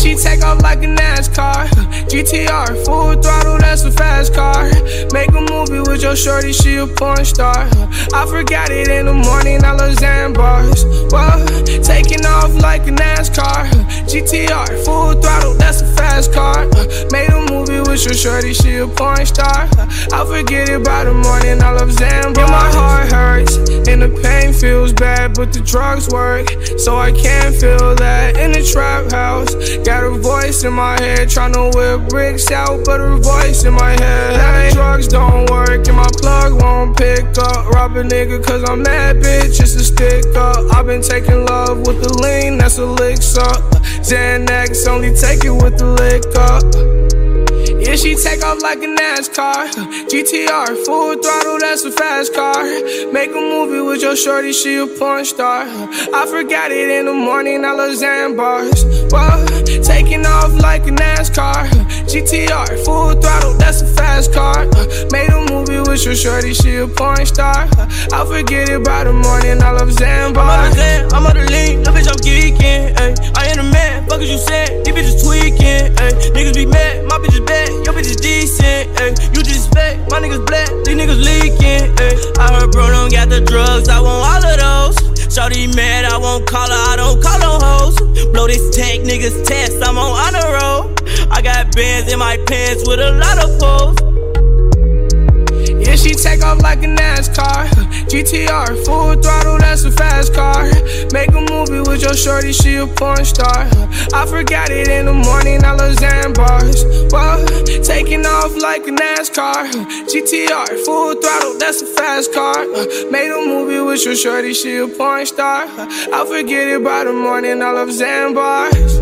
she take off like a NASCAR. GTR, full throttle, that's a fast car. Make a movie with your shorty, she a porn star. I forgot it in the morning, I love Xan bars. Well, taking off like a NASCAR. GTR, full throttle, that's a fast car. Made a movie with your shorty, she a porn star. I forget it by the morning, I love Xan bars. Yeah, my heart hurts, and the pain feels bad, but the drugs work, so I can't feel that in the trap voice in my head, tryna whip bricks out, but a voice in my head. Like, drugs don't work, and my plug won't pick up. Rob a nigga, cause I'm that bitch, it's a stick up. I've been taking love with the lean, that's a lick up. Xanax, only take it with the lick up. Yeah, she take off like a NASCAR. GTR, full throttle, that's a fast car. Make a movie with your shorty, she a porn star. I forgot it in the morning, I love Xan bars. Whoa, taking off like a NASCAR. GTR, full throttle, that's a fast car. Made a movie with your shorty, she a porn star. I forget it by the morning, I love Xan bars. I'm on the Xan, I'm on the lean, bitch, I'm geeking. Decent. Ay. You just my niggas black, these niggas leaking. Ay. I heard bro don't got the drugs, I want all of those. Shawty mad, I won't call her, I don't call no hoes. Blow this tank, niggas test, I'm on honor roll. I got bands in my pants with a lot of pulls. Yeah, she take off like a NASCAR. GTR, full throttle, that's a fast car. Make a movie with your shorty, she a porn star. I forgot it in the morning, I love Xan bars. Off like a NASCAR. GTR, full throttle, that's a fast car. Made a movie with your shorty, she a porn star. I'll forget it by the morning, I love Xan bars.